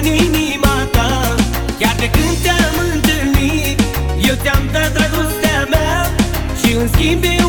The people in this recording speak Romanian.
în inima ta. Chiar de când te-am întâlnit Eu ți-am dat dragostea mea. Și în schimb eu